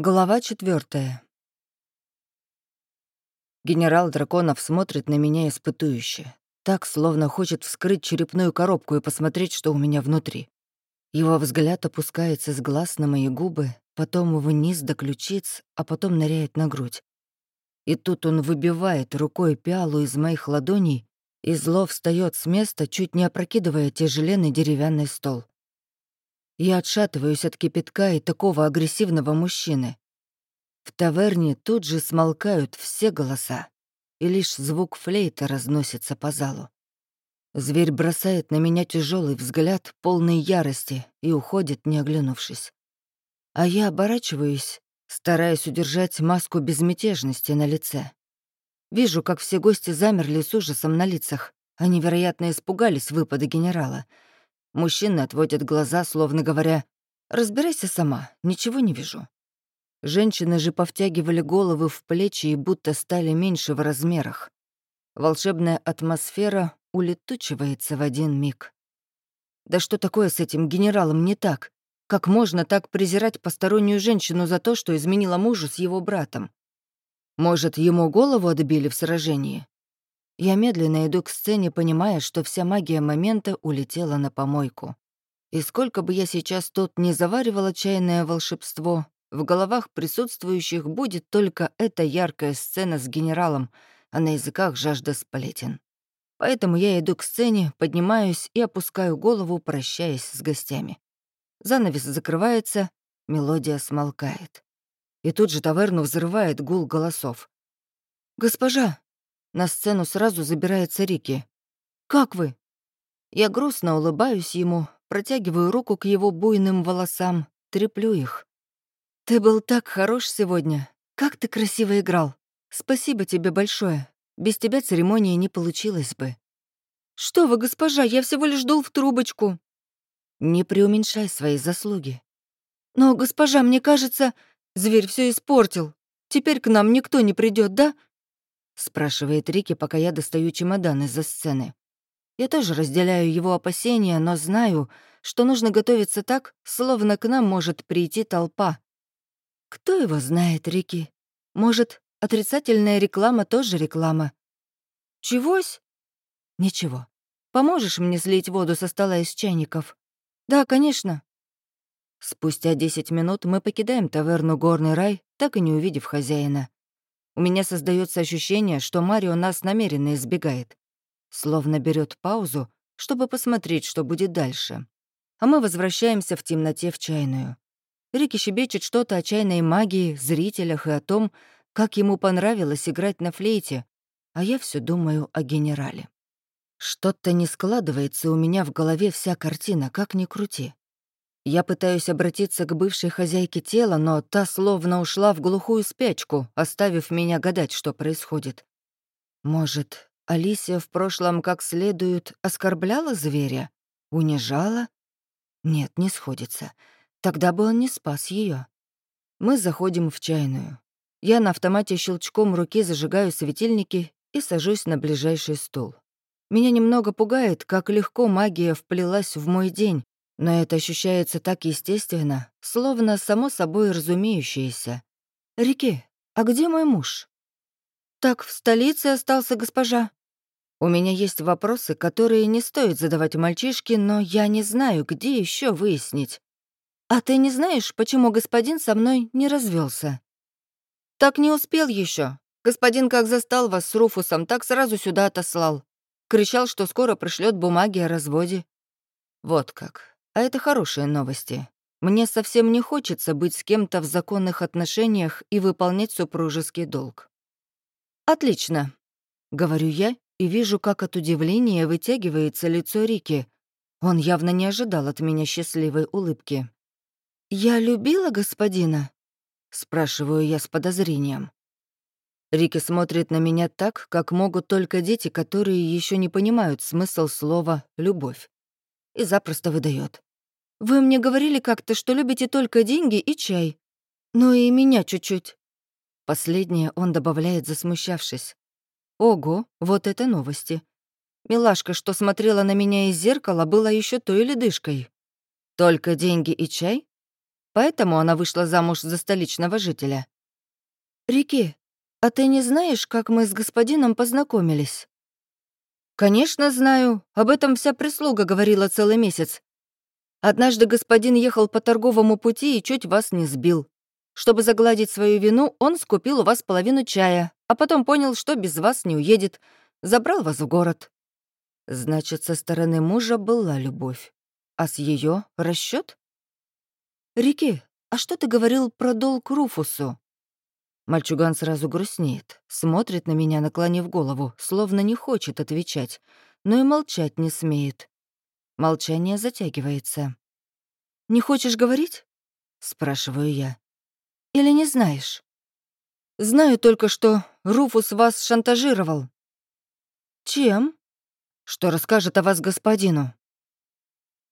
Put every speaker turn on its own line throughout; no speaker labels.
Глава четвертая. Генерал Драконов смотрит на меня испытующе. Так, словно хочет вскрыть черепную коробку и посмотреть, что у меня внутри. Его взгляд опускается с глаз на мои губы, потом вниз до ключиц, а потом ныряет на грудь. И тут он выбивает рукой пиалу из моих ладоней и зло встает с места, чуть не опрокидывая тяжеленный деревянный стол. Я отшатываюсь от кипятка и такого агрессивного мужчины. В таверне тут же смолкают все голоса, и лишь звук флейта разносится по залу. Зверь бросает на меня тяжелый взгляд, полный ярости, и уходит, не оглянувшись. А я оборачиваюсь, стараясь удержать маску безмятежности на лице. Вижу, как все гости замерли с ужасом на лицах. Они, вероятно, испугались выпада генерала — Мужчины отводят глаза, словно говоря, «Разбирайся сама, ничего не вижу». Женщины же повтягивали головы в плечи и будто стали меньше в размерах. Волшебная атмосфера улетучивается в один миг. Да что такое с этим генералом не так? Как можно так презирать постороннюю женщину за то, что изменила мужу с его братом? Может, ему голову отбили в сражении? Я медленно иду к сцене, понимая, что вся магия момента улетела на помойку. И сколько бы я сейчас тут не заваривала чайное волшебство, в головах присутствующих будет только эта яркая сцена с генералом, а на языках жажда сплетен. Поэтому я иду к сцене, поднимаюсь и опускаю голову, прощаясь с гостями. Занавес закрывается, мелодия смолкает. И тут же таверну взрывает гул голосов. «Госпожа, на сцену сразу забирается Рики. «Как вы?» Я грустно улыбаюсь ему, протягиваю руку к его буйным волосам, треплю их. «Ты был так хорош сегодня. Как ты красиво играл. Спасибо тебе большое. Без тебя церемония не получилась бы». «Что вы, госпожа, я всего лишь дул в трубочку». «Не преуменьшай свои заслуги». «Но, госпожа, мне кажется, зверь все испортил. Теперь к нам никто не придет, да? Спрашивает Рики, пока я достаю чемодан из-за сцены. Я тоже разделяю его опасения, но знаю, что нужно готовиться так, словно к нам может прийти толпа. Кто его знает, Рики? Может, отрицательная реклама тоже реклама? Чегось? Ничего. Поможешь мне слить воду со стола из чайников? Да, конечно. Спустя десять минут мы покидаем таверну «Горный рай», так и не увидев хозяина. У меня создается ощущение, что Марио нас намеренно избегает. Словно берет паузу, чтобы посмотреть, что будет дальше. А мы возвращаемся в темноте в чайную. Рики щебечет что-то о чайной магии, зрителях и о том, как ему понравилось играть на флейте, а я все думаю о генерале. Что-то не складывается у меня в голове вся картина, как ни крути. Я пытаюсь обратиться к бывшей хозяйке тела, но та словно ушла в глухую спячку, оставив меня гадать, что происходит. Может, Алисия в прошлом как следует оскорбляла зверя? Унижала? Нет, не сходится. Тогда бы он не спас ее. Мы заходим в чайную. Я на автомате щелчком руки зажигаю светильники и сажусь на ближайший стул. Меня немного пугает, как легко магия вплелась в мой день, но это ощущается так естественно, словно само собой разумеющееся. «Рики, а где мой муж?» «Так в столице остался госпожа». «У меня есть вопросы, которые не стоит задавать мальчишке, но я не знаю, где еще выяснить. А ты не знаешь, почему господин со мной не развелся? «Так не успел еще. Господин как застал вас с Руфусом, так сразу сюда отослал. Кричал, что скоро пришлет бумаги о разводе». «Вот как. А это хорошие новости. Мне совсем не хочется быть с кем-то в законных отношениях и выполнять супружеский долг. «Отлично», — говорю я и вижу, как от удивления вытягивается лицо Рики. Он явно не ожидал от меня счастливой улыбки. «Я любила господина?» — спрашиваю я с подозрением. Рики смотрит на меня так, как могут только дети, которые еще не понимают смысл слова «любовь». И запросто выдает. Вы мне говорили как-то, что любите только деньги и чай. Ну и меня чуть-чуть». Последнее он добавляет, засмущавшись. «Ого, вот это новости. Милашка, что смотрела на меня из зеркала, была еще той ледышкой. Только деньги и чай? Поэтому она вышла замуж за столичного жителя. «Рики, а ты не знаешь, как мы с господином познакомились?» «Конечно знаю. Об этом вся прислуга говорила целый месяц. Однажды господин ехал по торговому пути и чуть вас не сбил. Чтобы загладить свою вину, он скупил у вас половину чая, а потом понял, что без вас не уедет. Забрал вас в город. Значит, со стороны мужа была любовь. А с ее расчет? Рики, а что ты говорил про долг Руфусу? Мальчуган сразу грустнеет, смотрит на меня, наклонив голову, словно не хочет отвечать, но и молчать не смеет. Молчание затягивается. «Не хочешь говорить?» — спрашиваю я. «Или не знаешь?» «Знаю только, что Руфус вас шантажировал». «Чем?» «Что расскажет о вас господину».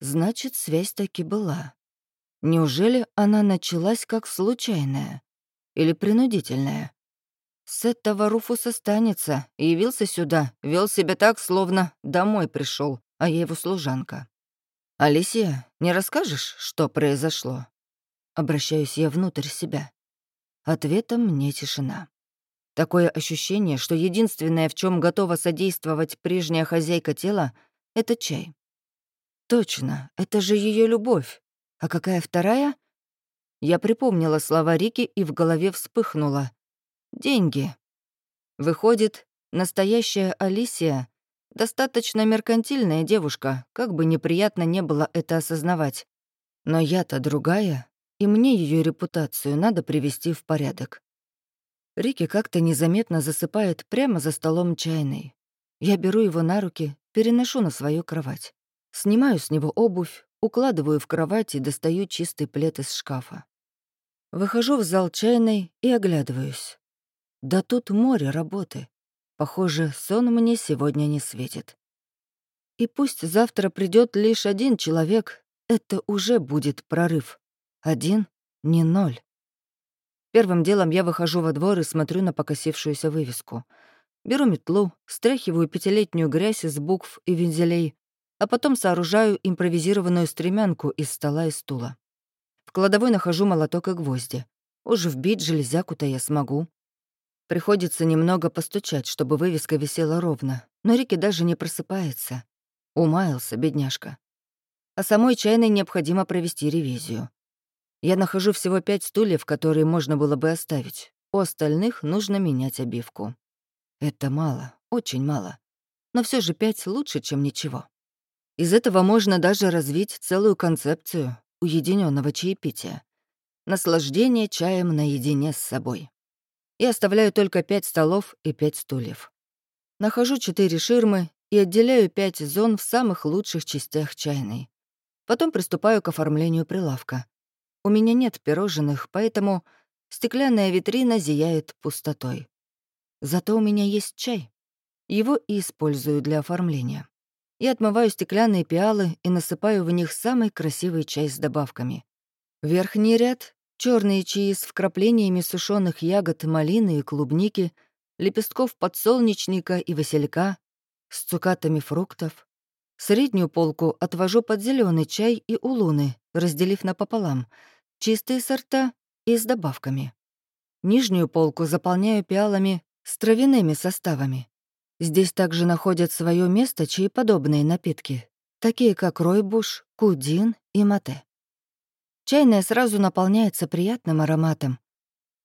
Значит, связь таки была. Неужели она началась как случайная? или принудительное. С этого Руфус останется, явился сюда, вел себя так, словно домой пришел, а я его служанка. «Алисия, не расскажешь, что произошло?» Обращаюсь я внутрь себя. Ответом мне тишина. Такое ощущение, что единственное, в чем готова содействовать прежняя хозяйка тела, — это чай. Точно, это же ее любовь. А какая вторая? Я припомнила слова Рики и в голове вспыхнула. «Деньги». Выходит, настоящая Алисия — достаточно меркантильная девушка, как бы неприятно не было это осознавать. Но я-то другая, и мне ее репутацию надо привести в порядок. Рики как-то незаметно засыпает прямо за столом чайной. Я беру его на руки, переношу на свою кровать. Снимаю с него обувь, укладываю в кровать и достаю чистый плед из шкафа. Выхожу в зал чайной и оглядываюсь. Да тут море работы. Похоже, сон мне сегодня не светит. И пусть завтра придет лишь один человек, это уже будет прорыв. Один, не ноль. Первым делом я выхожу во двор и смотрю на покосившуюся вывеску. Беру метлу, стряхиваю пятилетнюю грязь из букв и вензелей, а потом сооружаю импровизированную стремянку из стола и стула. В кладовой нахожу молоток и гвозди. Уж вбить железяку-то я смогу. Приходится немного постучать, чтобы вывеска висела ровно, но Рики даже не просыпается. Умаялся, бедняжка. А самой чайной необходимо провести ревизию. Я нахожу всего пять стульев, которые можно было бы оставить. У остальных нужно менять обивку. Это мало, очень мало. Но все же пять лучше, чем ничего. Из этого можно даже развить целую концепцию уединенного чаепития. Наслаждение чаем наедине с собой. Я оставляю только пять столов и пять стульев. Нахожу четыре ширмы и отделяю пять зон в самых лучших частях чайной. Потом приступаю к оформлению прилавка. У меня нет пирожных, поэтому стеклянная витрина зияет пустотой. Зато у меня есть чай. Его и использую для оформления. Я отмываю стеклянные пиалы и насыпаю в них самый красивый чай с добавками. Верхний ряд — черные чаи с вкраплениями сушеных ягод малины и клубники, лепестков подсолнечника и василька, с цукатами фруктов. Среднюю полку отвожу под зеленый чай и улуны, разделив напополам, чистые сорта и с добавками. Нижнюю полку заполняю пиалами с травяными составами. Здесь также находят свое место чаеподобные напитки, такие как ройбуш, кудин и мате. Чайная сразу наполняется приятным ароматом.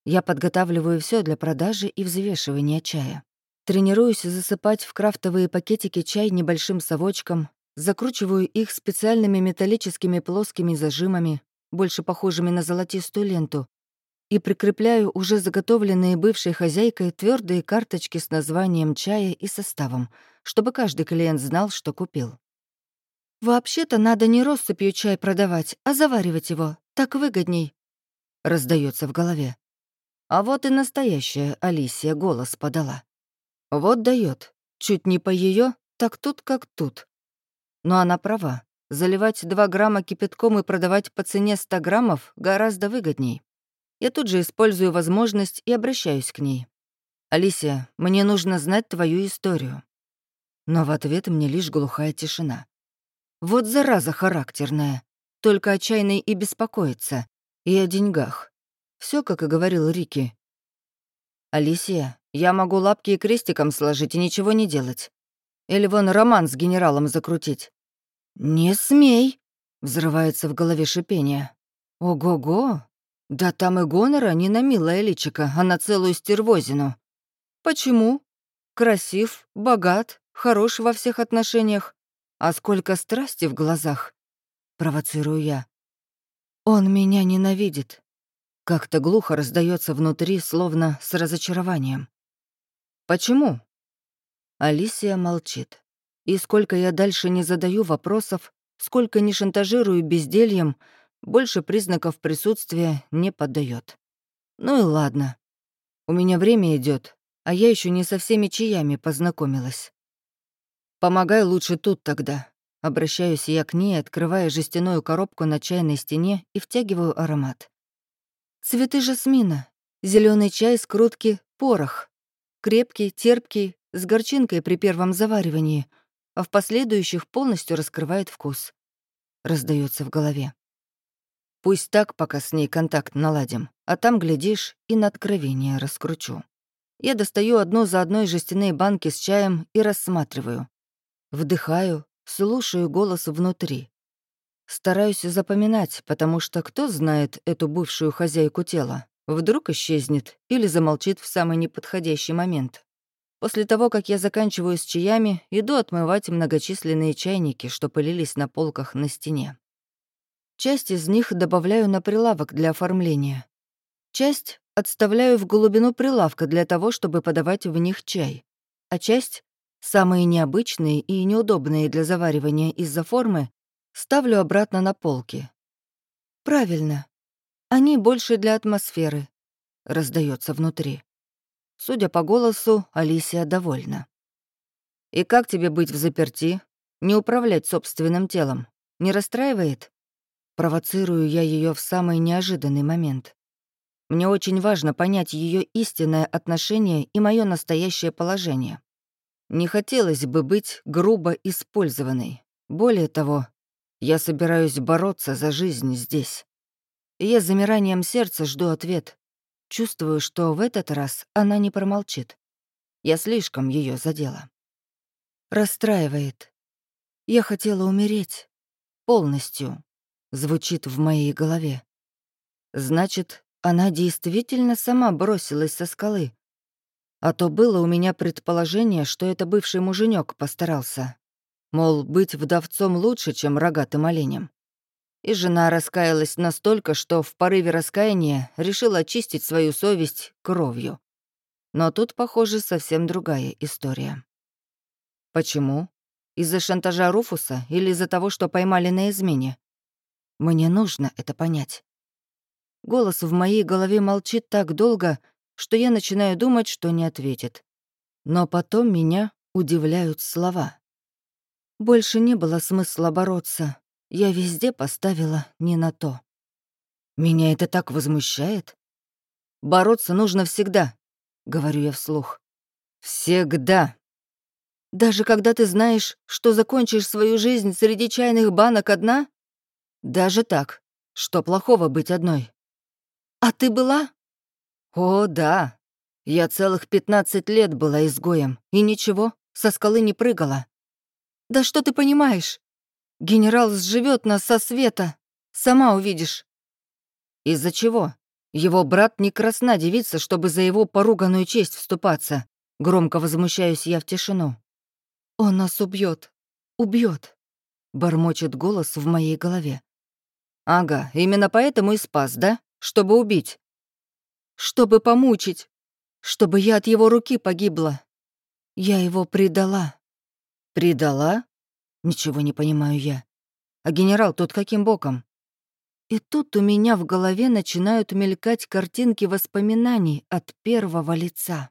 Я подготавливаю все для продажи и взвешивания чая. Тренируюсь засыпать в крафтовые пакетики чай небольшим совочком, закручиваю их специальными металлическими плоскими зажимами, больше похожими на золотистую ленту, и прикрепляю уже заготовленные бывшей хозяйкой твердые карточки с названием чая и составом, чтобы каждый клиент знал, что купил. «Вообще-то надо не россыпью чай продавать, а заваривать его. Так выгодней», — раздается в голове. А вот и настоящая Алисия голос подала. Вот дает. Чуть не по ее, так тут как тут. Но она права. Заливать 2 грамма кипятком и продавать по цене 100 граммов гораздо выгодней. Я тут же использую возможность и обращаюсь к ней. «Алисия, мне нужно знать твою историю». Но в ответ мне лишь глухая тишина. Вот зараза характерная. Только отчаянный и беспокоится. И о деньгах. Все, как и говорил Рики. «Алисия, я могу лапки и крестиком сложить и ничего не делать. Или вон роман с генералом закрутить». «Не смей!» — взрывается в голове шипение. «Ого-го! Да там и гонора не на милое личико, а на целую стервозину. Почему? Красив, богат, хорош во всех отношениях. А сколько страсти в глазах!» — провоцирую я. «Он меня ненавидит». Как-то глухо раздается внутри, словно с разочарованием. «Почему?» Алисия молчит. И сколько я дальше не задаю вопросов, сколько не шантажирую бездельем, больше признаков присутствия не поддает. Ну и ладно. У меня время идет, а я еще не со всеми чаями познакомилась. Помогай лучше тут тогда. Обращаюсь я к ней, открывая жестяную коробку на чайной стене и втягиваю аромат. Цветы жасмина, зеленый чай с крутки, порох. Крепкий, терпкий, с горчинкой при первом заваривании, а в последующих полностью раскрывает вкус. Раздается в голове. Пусть так, пока с ней контакт наладим, а там, глядишь, и на откровение раскручу. Я достаю одну за одной жестяные банки с чаем и рассматриваю. Вдыхаю, слушаю голос внутри. Стараюсь запоминать, потому что кто знает эту бывшую хозяйку тела? Вдруг исчезнет или замолчит в самый неподходящий момент. После того, как я заканчиваю с чаями, иду отмывать многочисленные чайники, что пылились на полках на стене. Часть из них добавляю на прилавок для оформления. Часть отставляю в глубину прилавка для того, чтобы подавать в них чай. А часть, самые необычные и неудобные для заваривания из-за формы, ставлю обратно на полки. Правильно. Они больше для атмосферы. Раздается внутри. Судя по голосу, Алисия довольна. «И как тебе быть в заперти? Не управлять собственным телом? Не расстраивает?» Провоцирую я ее в самый неожиданный момент. Мне очень важно понять ее истинное отношение и мое настоящее положение. Не хотелось бы быть грубо использованной. Более того, я собираюсь бороться за жизнь здесь. Я с замиранием сердца жду ответ. Чувствую, что в этот раз она не промолчит. Я слишком ее задела. Расстраивает. Я хотела умереть. Полностью звучит в моей голове. Значит, она действительно сама бросилась со скалы. А то было у меня предположение, что это бывший муженек постарался. Мол, быть вдовцом лучше, чем рогатым оленем. И жена раскаялась настолько, что в порыве раскаяния решила очистить свою совесть кровью. Но тут, похоже, совсем другая история. Почему? Из-за шантажа Руфуса или из-за того, что поймали на измене? Мне нужно это понять. Голос в моей голове молчит так долго, что я начинаю думать, что не ответит. Но потом меня удивляют слова. Больше не было смысла бороться. Я везде поставила не на то. Меня это так возмущает. Бороться нужно всегда, — говорю я вслух. Всегда. Даже когда ты знаешь, что закончишь свою жизнь среди чайных банок одна? Даже так. Что плохого быть одной? А ты была? О, да. Я целых пятнадцать лет была изгоем, и ничего, со скалы не прыгала. Да что ты понимаешь? Генерал сживет нас со света. Сама увидишь. Из-за чего? Его брат не красна девица, чтобы за его поруганную честь вступаться. Громко возмущаюсь я в тишину. Он нас убьет, убьет, бормочет голос в моей голове. «Ага, именно поэтому и спас, да? Чтобы убить?» «Чтобы помучить. Чтобы я от его руки погибла. Я его предала». «Предала?» Ничего не понимаю я. «А генерал тут каким боком?» И тут у меня в голове начинают мелькать картинки воспоминаний от первого лица.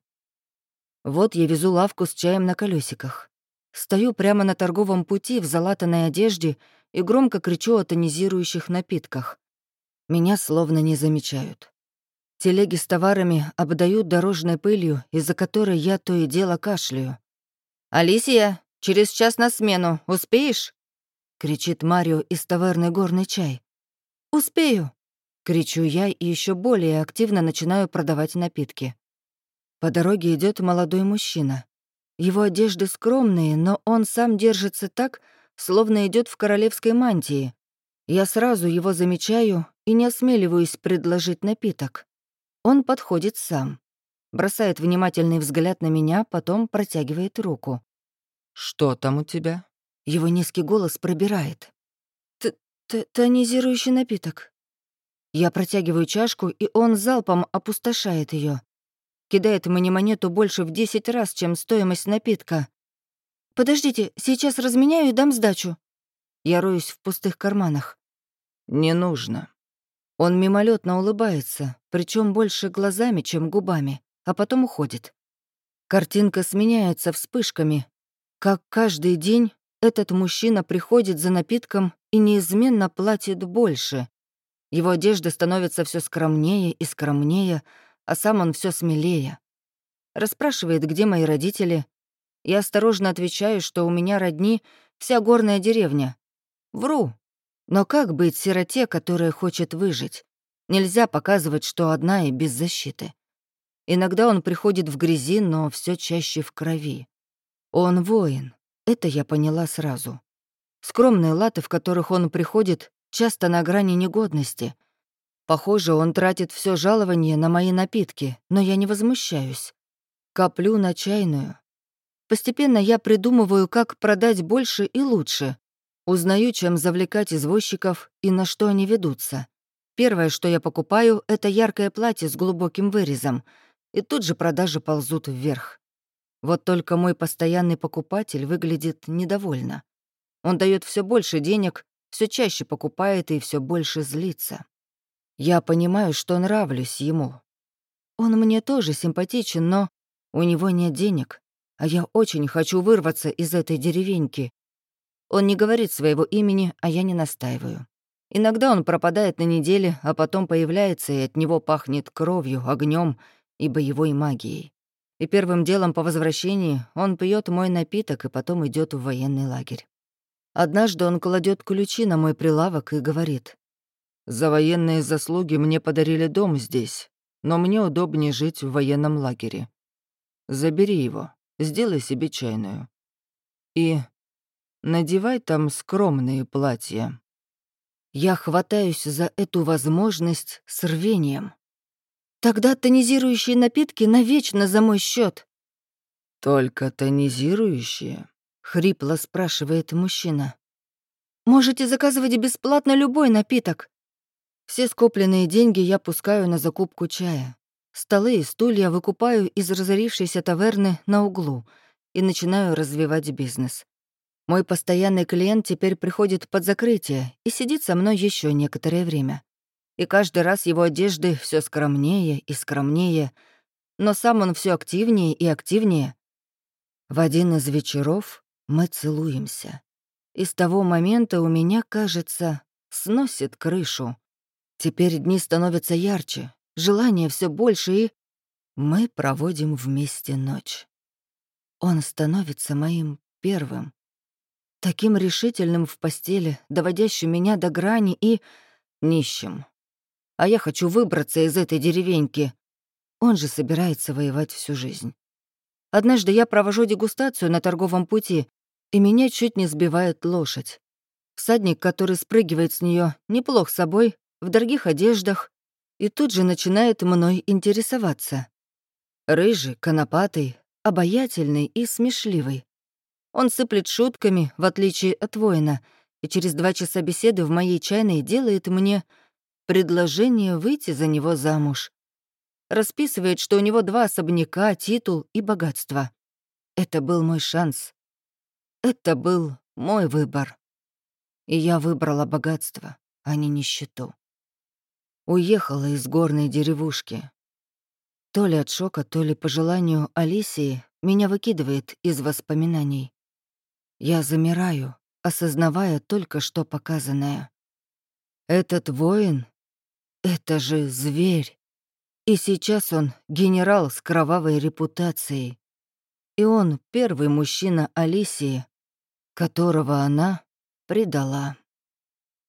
Вот я везу лавку с чаем на колесиках. Стою прямо на торговом пути в залатанной одежде и громко кричу о тонизирующих напитках. Меня словно не замечают. Телеги с товарами обдают дорожной пылью, из-за которой я то и дело кашляю. «Алисия, через час на смену. Успеешь?» — кричит Марио из таверны «Горный чай». «Успею». Кричу я и еще более активно начинаю продавать напитки. По дороге идет молодой мужчина. Его одежды скромные, но он сам держится так, словно идет в королевской мантии. Я сразу его замечаю и не осмеливаюсь предложить напиток. Он подходит сам, бросает внимательный взгляд на меня, потом протягивает руку.
«Что там у тебя?»
Его низкий голос пробирает. Т -т «Тонизирующий напиток». Я протягиваю чашку, и он залпом опустошает ее. Кидает мне монету больше в десять раз, чем стоимость напитка. «Подождите, сейчас разменяю и дам сдачу». Я роюсь в пустых карманах.
«Не нужно».
Он мимолетно улыбается, причем больше глазами, чем губами, а потом уходит. Картинка сменяется вспышками. Как каждый день этот мужчина приходит за напитком и неизменно платит больше. Его одежда становится все скромнее и скромнее, а сам он все смелее. Расспрашивает, где мои родители. Я осторожно отвечаю, что у меня родни вся горная деревня. Вру. Но как быть сироте, которая хочет выжить? Нельзя показывать, что одна и без защиты. Иногда он приходит в грязи, но все чаще в крови. Он воин. Это я поняла сразу. Скромные латы, в которых он приходит, часто на грани негодности. Похоже, он тратит все жалование на мои напитки, но я не возмущаюсь. Коплю на чайную. Постепенно я придумываю, как продать больше и лучше. Узнаю, чем завлекать извозчиков и на что они ведутся. Первое, что я покупаю, это яркое платье с глубоким вырезом, и тут же продажи ползут вверх. Вот только мой постоянный покупатель выглядит недовольно. Он дает все больше денег, все чаще покупает и все больше злится. Я понимаю, что нравлюсь ему. Он мне тоже симпатичен, но у него нет денег, а я очень хочу вырваться из этой деревеньки. Он не говорит своего имени, а я не настаиваю. Иногда он пропадает на неделе, а потом появляется, и от него пахнет кровью, огнем и боевой магией и первым делом по возвращении он пьет мой напиток и потом идет в военный лагерь. Однажды он кладет ключи на мой прилавок и говорит, «За военные заслуги мне подарили дом здесь, но мне удобнее жить в военном лагере. Забери его, сделай себе чайную. И надевай там скромные платья». Я хватаюсь за эту возможность с рвением. Тогда тонизирующие напитки навечно за мой счет. Только тонизирующие? хрипло спрашивает мужчина. Можете заказывать бесплатно любой напиток. Все скопленные деньги я пускаю на закупку чая. Столы и стулья выкупаю из разорившейся таверны на углу и начинаю развивать бизнес. Мой постоянный клиент теперь приходит под закрытие и сидит со мной еще некоторое время и каждый раз его одежды все скромнее и скромнее, но сам он все активнее и активнее. В один из вечеров мы целуемся. И с того момента у меня, кажется, сносит крышу. Теперь дни становятся ярче, желание все больше, и мы проводим вместе ночь. Он становится моим первым, таким решительным в постели, доводящим меня до грани и нищим, а я хочу выбраться из этой деревеньки. Он же собирается воевать всю жизнь. Однажды я провожу дегустацию на торговом пути, и меня чуть не сбивает лошадь. Всадник, который спрыгивает с нее, неплох собой, в дорогих одеждах, и тут же начинает мной интересоваться. Рыжий, конопатый, обаятельный и смешливый. Он сыплет шутками, в отличие от воина, и через два часа беседы в моей чайной делает мне предложение выйти за него замуж. Расписывает, что у него два особняка, титул и богатство. Это был мой шанс. Это был мой выбор. И я выбрала богатство, а не нищету. Уехала из горной деревушки. То ли от шока, то ли по желанию Алисии меня выкидывает из воспоминаний. Я замираю, осознавая только что показанное. Этот воин это же зверь. И сейчас он генерал с кровавой репутацией. И он первый мужчина Алисии, которого она предала.